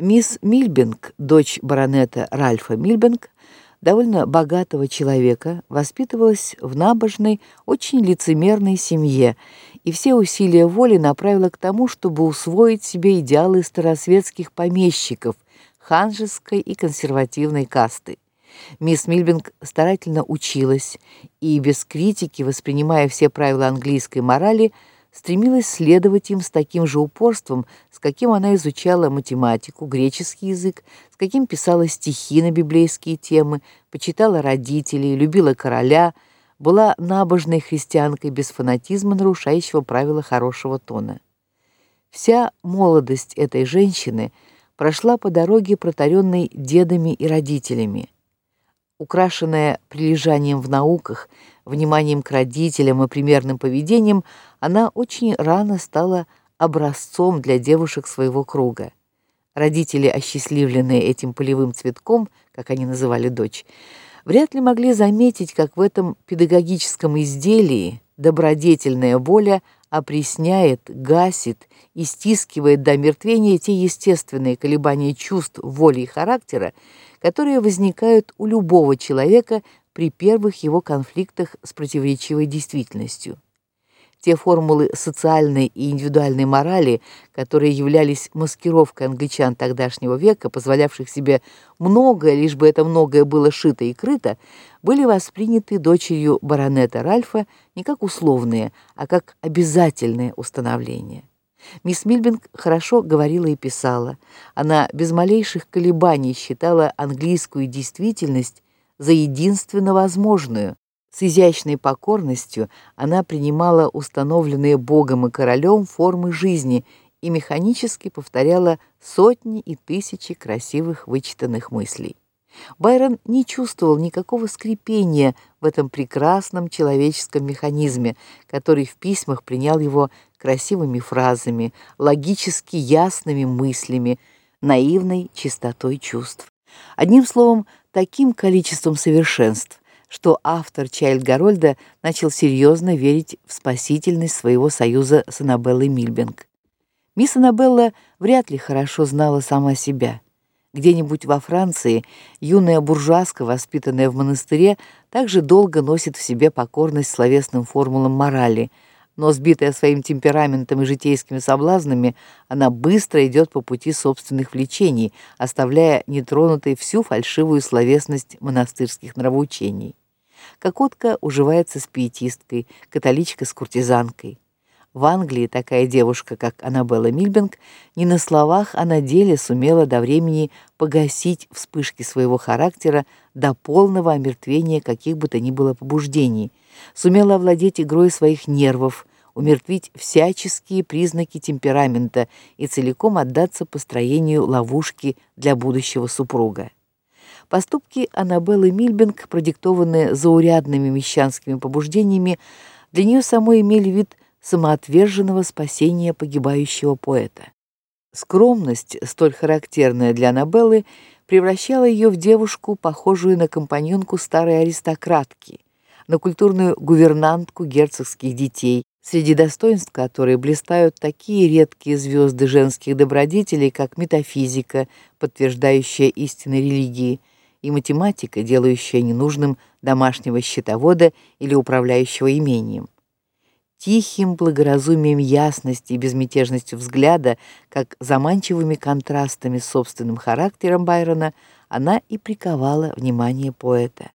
Мисс Мильбинг, дочь баронета Ральфа Мильбинг, довольно богатого человека, воспитывалась в набожной, очень лицемерной семье и все усилия воли направила к тому, чтобы усвоить себе идеалы старосветских помещиков, ханжеской и консервативной касты. Мисс Мильбинг старательно училась и без критики, воспринимая все правила английской морали, стремилась следовать им с таким же упорством, с каким она изучала математику, греческий язык, с каким писала стихи на библейские темы, почитала родителей, любила короля, была набожной христианкой без фанатизма, нарушающего правила хорошего тона. Вся молодость этой женщины прошла по дороге, протаренной дедами и родителями украшенная прилежанием в науках, вниманием к родителям и примерным поведением, она очень рано стала образцом для девушек своего круга. Родители, осчастливленные этим полевым цветком, как они называли дочь, вряд ли могли заметить, как в этом педагогическом изделии добродетельная воля опресняет, гасит и стискивает до мертвения те естественные колебания чувств, воли и характера, которые возникают у любого человека при первых его конфликтах с противоречивой действительностью. Те формулы социальной и индивидуальной морали, которые являлись маскировкой англичан тогдашнего века, позволявших себе многое, лишь бы это многое было шито и крыто, были восприняты дочерью баронета Ральфа не как условные, а как обязательные установления. Мисс Мильбинг хорошо говорила и писала. Она без малейших колебаний считала английскую действительность за единственно возможную. С изящной покорностью она принимала установленные Богом и королем формы жизни и механически повторяла сотни и тысячи красивых вычитанных мыслей. Байрон не чувствовал никакого скрипения в этом прекрасном человеческом механизме, который в письмах принял его красивыми фразами, логически ясными мыслями, наивной чистотой чувств. Одним словом, таким количеством совершенств, что автор Чайльд Гарольда начал серьезно верить в спасительность своего союза с Аннабеллой Мильбинг. Мисс Аннабелла вряд ли хорошо знала сама себя. Где-нибудь во Франции юная буржуазка, воспитанная в монастыре, также долго носит в себе покорность словесным формулам морали, но сбитая своим темпераментом и житейскими соблазнами, она быстро идет по пути собственных влечений, оставляя нетронутой всю фальшивую словесность монастырских нравоучений. Кокотка уживается с пиетисткой, католичка с куртизанкой. В Англии такая девушка, как Аннабелла Мильбинг, не на словах, а на деле сумела до времени погасить вспышки своего характера до полного омертвения каких бы то ни было побуждений, сумела овладеть игрой своих нервов, умертвить всяческие признаки темперамента и целиком отдаться построению ловушки для будущего супруга. Поступки Аннабеллы Мильбинг, продиктованные заурядными мещанскими побуждениями, для нее самой имели вид самоотверженного спасения погибающего поэта. Скромность, столь характерная для Анабеллы, превращала ее в девушку, похожую на компаньонку старой аристократки, на культурную гувернантку герцогских детей, среди достоинств которой блистают такие редкие звезды женских добродетелей, как метафизика, подтверждающая истины религии, и математика, делающая ненужным домашнего счетовода или управляющего имением тихим благоразумием ясности и безмятежностью взгляда, как заманчивыми контрастами с собственным характером Байрона, она и приковала внимание поэта.